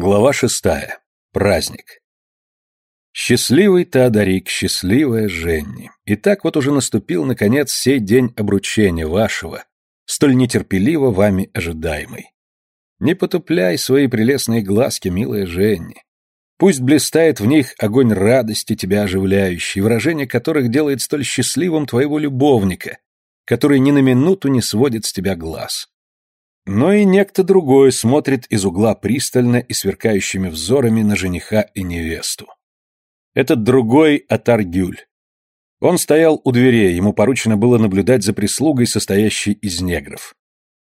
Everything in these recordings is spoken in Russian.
Глава шестая. Праздник. Счастливый Теодорик, счастливая Женни. И так вот уже наступил, наконец, сей день обручения вашего, столь нетерпеливо вами ожидаемый. Не потупляй свои прелестные глазки, милая Женни. Пусть блистает в них огонь радости тебя оживляющий, выражение которых делает столь счастливым твоего любовника, который ни на минуту не сводит с тебя глаз. Но и некто другой смотрит из угла пристально и сверкающими взорами на жениха и невесту. Этот другой Атаргюль. Он стоял у дверей, ему поручено было наблюдать за прислугой, состоящей из негров.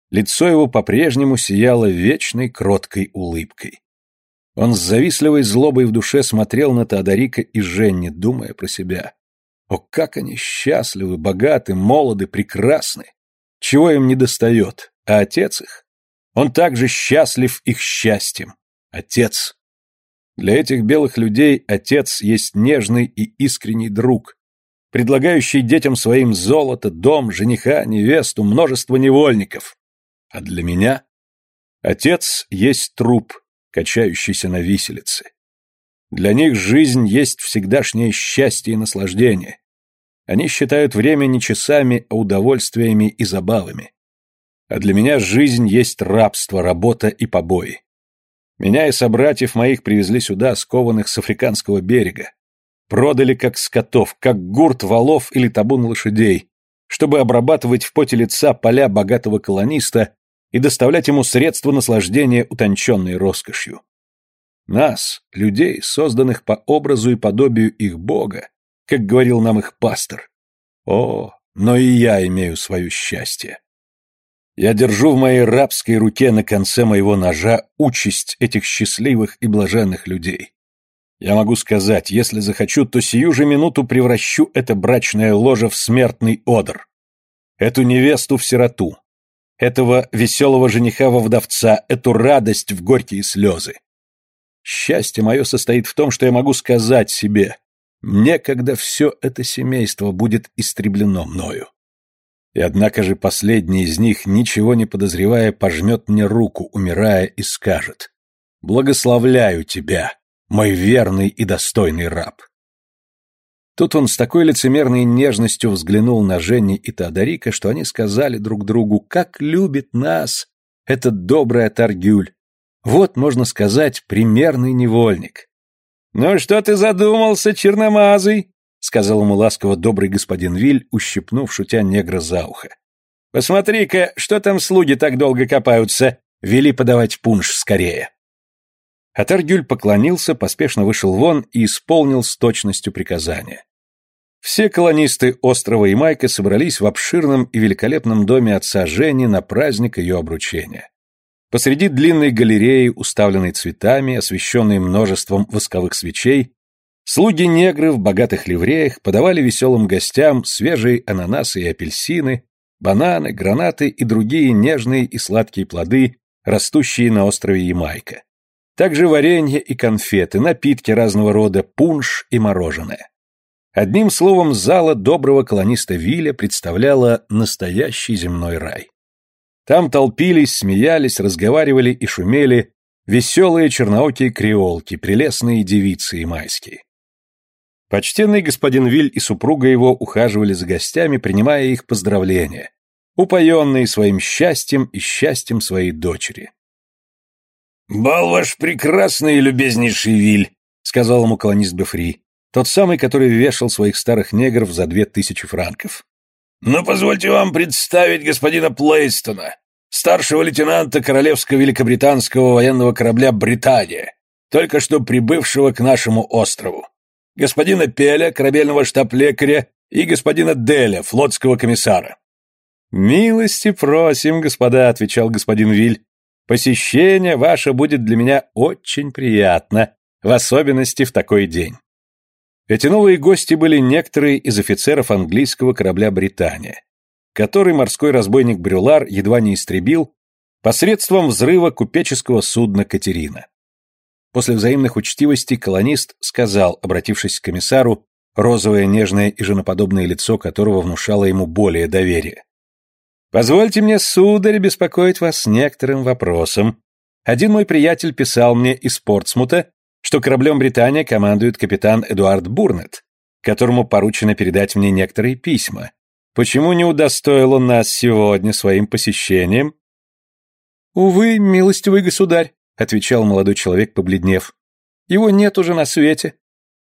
Лицо его по-прежнему сияло вечной кроткой улыбкой. Он с завистливой злобой в душе смотрел на Теодорика и Женни, думая про себя. О, как они счастливы, богаты, молоды, прекрасны! Чего им не достает? А отец их? Он также счастлив их счастьем. Отец. Для этих белых людей отец есть нежный и искренний друг, предлагающий детям своим золото, дом, жениха, невесту, множество невольников. А для меня отец есть труп, качающийся на виселице. Для них жизнь есть всегдашнее счастье и наслаждение. Они считают время не часами, а удовольствиями и забавами. А для меня жизнь есть рабство, работа и побои. Меня и собратьев моих привезли сюда, скованных с африканского берега. Продали как скотов, как гурт валов или табун лошадей, чтобы обрабатывать в поте лица поля богатого колониста и доставлять ему средства наслаждения утонченной роскошью. Нас, людей, созданных по образу и подобию их Бога, как говорил нам их пастор. О, но и я имею свое счастье. Я держу в моей рабской руке на конце моего ножа участь этих счастливых и блаженных людей. Я могу сказать, если захочу, то сию же минуту превращу это брачное ложе в смертный одр. Эту невесту в сироту, этого веселого жениха во вдовца, эту радость в горькие слезы. Счастье мое состоит в том, что я могу сказать себе, некогда все это семейство будет истреблено мною. И однако же последний из них, ничего не подозревая, пожмет мне руку, умирая, и скажет «Благословляю тебя, мой верный и достойный раб». Тут он с такой лицемерной нежностью взглянул на Женни и Теодорика, что они сказали друг другу, как любит нас этот добрый Атаргюль. Вот, можно сказать, примерный невольник. «Ну что ты задумался, черномазый?» Сказал ему ласково добрый господин Виль, ущипнув шутя негра за ухо. «Посмотри-ка, что там слуги так долго копаются? Вели подавать пунш скорее». Атаргюль поклонился, поспешно вышел вон и исполнил с точностью приказания. Все колонисты острова Ямайка собрались в обширном и великолепном доме отца Жени на праздник ее обручения. Посреди длинной галереи, уставленной цветами, освещенной множеством восковых свечей, Слуги-негры в богатых ливреях подавали веселым гостям свежие ананасы и апельсины, бананы, гранаты и другие нежные и сладкие плоды, растущие на острове Ямайка. Также варенье и конфеты, напитки разного рода, пунш и мороженое. Одним словом, зала доброго колониста Виля представляла настоящий земной рай. Там толпились, смеялись, разговаривали и шумели веселые черноокие креолки, прелестные девицы ямайские. Почтенный господин Виль и супруга его ухаживали за гостями, принимая их поздравления, упоенные своим счастьем и счастьем своей дочери. «Бал ваш прекрасный и любезнейший Виль», — сказал ему колонист Бефри, тот самый, который вешал своих старых негров за две тысячи франков. «Но позвольте вам представить господина Плейстона, старшего лейтенанта Королевского Великобританского военного корабля «Британия», только что прибывшего к нашему острову господина Пеля, корабельного штаб-лекаря, и господина Деля, флотского комиссара. «Милости просим, господа», — отвечал господин Виль. «Посещение ваше будет для меня очень приятно, в особенности в такой день». Эти новые гости были некоторые из офицеров английского корабля «Британия», который морской разбойник Брюлар едва не истребил посредством взрыва купеческого судна «Катерина». После взаимных учтивостей колонист сказал, обратившись к комиссару, розовое, нежное и женоподобное лицо которого внушало ему более доверие. «Позвольте мне, сударь, беспокоить вас некоторым вопросом, Один мой приятель писал мне из Портсмута, что кораблем Британия командует капитан Эдуард Бурнет, которому поручено передать мне некоторые письма. Почему не удостоил он нас сегодня своим посещением? «Увы, милостивый государь», — отвечал молодой человек, побледнев. «Его нет уже на свете.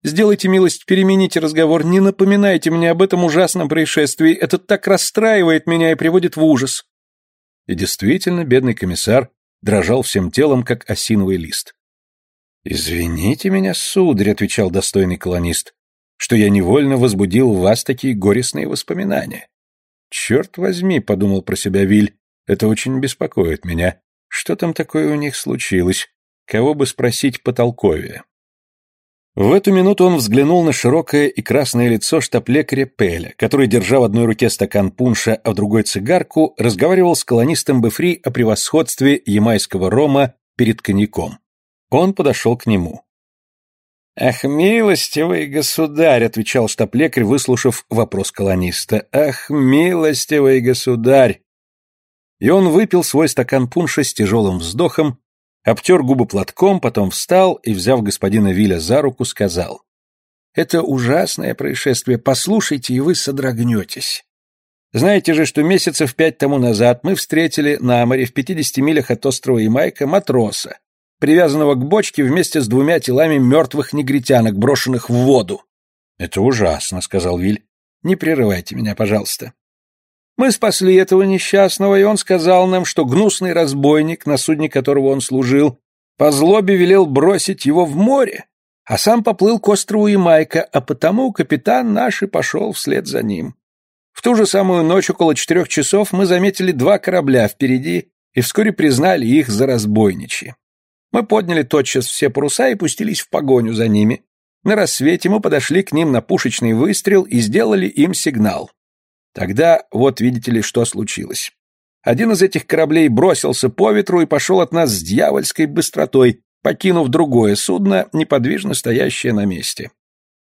Сделайте милость, перемените разговор, не напоминайте мне об этом ужасном происшествии, это так расстраивает меня и приводит в ужас». И действительно, бедный комиссар дрожал всем телом, как осиновый лист. «Извините меня, сударь», — отвечал достойный колонист, «что я невольно возбудил в вас такие горестные воспоминания». «Черт возьми», — подумал про себя Виль, это очень беспокоит меня. Что там такое у них случилось? Кого бы спросить потолковее? В эту минуту он взглянул на широкое и красное лицо штаб-лекаря Пеля, который, держа в одной руке стакан пунша, а в другой цигарку, разговаривал с колонистом Бефри о превосходстве ямайского рома перед коньяком. Он подошел к нему. «Ах, милостивый государь!» — отвечал штаб-лекарь, выслушав вопрос колониста. «Ах, милостивый государь! И он выпил свой стакан пунша с тяжелым вздохом, обтер губы платком, потом встал и, взяв господина Виля за руку, сказал. «Это ужасное происшествие, послушайте, и вы содрогнетесь. Знаете же, что месяцев пять тому назад мы встретили на море в пятидесяти милях от острова Ямайка матроса, привязанного к бочке вместе с двумя телами мертвых негритянок, брошенных в воду». «Это ужасно», — сказал Виль. «Не прерывайте меня, пожалуйста. Мы спасли этого несчастного, и он сказал нам, что гнусный разбойник, на судне которого он служил, по злобе велел бросить его в море, а сам поплыл к острову Ямайка, а потому капитан наш и пошел вслед за ним. В ту же самую ночь около четырех часов мы заметили два корабля впереди и вскоре признали их за разбойничьи. Мы подняли тотчас все паруса и пустились в погоню за ними. На рассвете мы подошли к ним на пушечный выстрел и сделали им сигнал. Тогда вот видите ли, что случилось. Один из этих кораблей бросился по ветру и пошел от нас с дьявольской быстротой, покинув другое судно, неподвижно стоящее на месте.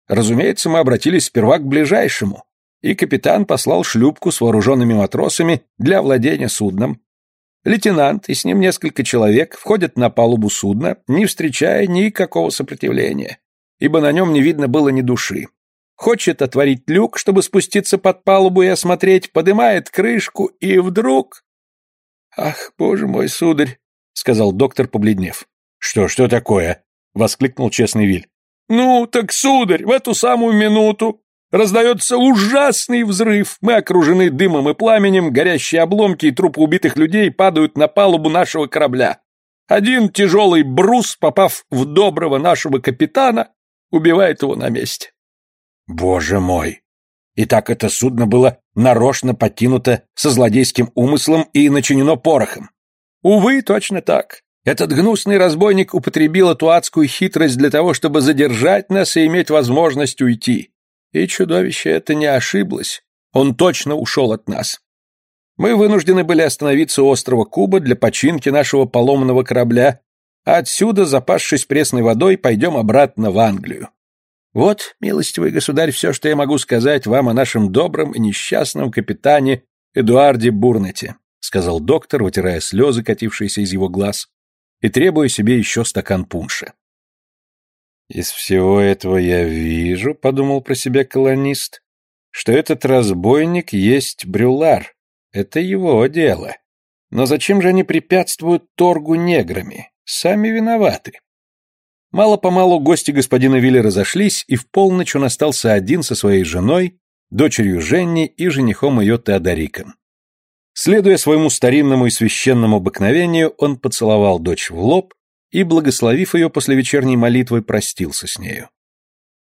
Разумеется, мы обратились сперва к ближайшему, и капитан послал шлюпку с вооруженными матросами для владения судном. Лейтенант и с ним несколько человек входят на палубу судна, не встречая никакого сопротивления, ибо на нем не видно было ни души хочет отворить люк, чтобы спуститься под палубу и осмотреть, поднимает крышку, и вдруг... «Ах, боже мой, сударь!» — сказал доктор, побледнев. «Что, что такое?» — воскликнул честный Виль. «Ну, так, сударь, в эту самую минуту раздается ужасный взрыв. Мы окружены дымом и пламенем, горящие обломки и трупы убитых людей падают на палубу нашего корабля. Один тяжелый брус, попав в доброго нашего капитана, убивает его на месте. Боже мой! И так это судно было нарочно покинуто со злодейским умыслом и начинено порохом. Увы, точно так. Этот гнусный разбойник употребил эту адскую хитрость для того, чтобы задержать нас и иметь возможность уйти. И чудовище это не ошиблось. Он точно ушел от нас. Мы вынуждены были остановиться у острова Куба для починки нашего поломанного корабля, а отсюда, запасшись пресной водой, пойдем обратно в Англию. Вот, милостивый государь, все, что я могу сказать вам о нашем добром и несчастном капитане Эдуарде Бурнете, сказал доктор, вытирая слезы, катившиеся из его глаз, и требуя себе еще стакан пунша. Из всего этого я вижу, подумал про себя колонист, что этот разбойник есть брюлар. Это его дело. Но зачем же они препятствуют торгу неграми? Сами виноваты. Мало-помалу гости господина Вилли разошлись, и в полночь он остался один со своей женой, дочерью Женни и женихом ее Теодориком. Следуя своему старинному и священному обыкновению, он поцеловал дочь в лоб и, благословив ее после вечерней молитвы, простился с нею.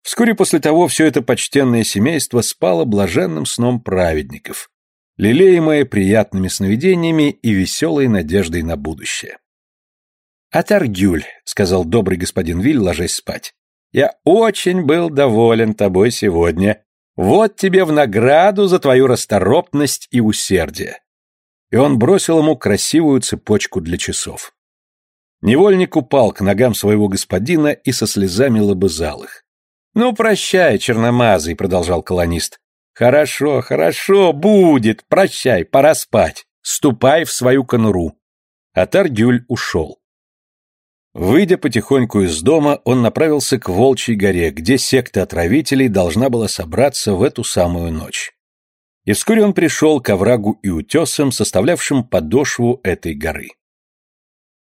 Вскоре после того все это почтенное семейство спало блаженным сном праведников, лелеемое приятными сновидениями и веселой надеждой на будущее. «Атаргюль», — сказал добрый господин Виль, ложась спать. «Я очень был доволен тобой сегодня. Вот тебе в награду за твою расторопность и усердие». И он бросил ему красивую цепочку для часов. Невольник упал к ногам своего господина и со слезами лобызал их. «Ну, прощай, черномазый», — продолжал колонист. «Хорошо, хорошо, будет, прощай, пора спать. Ступай в свою конуру». Атаргюль ушел. Выйдя потихоньку из дома, он направился к Волчьей горе, где секта отравителей должна была собраться в эту самую ночь. И вскоре он пришел к оврагу и утесам, составлявшим подошву этой горы.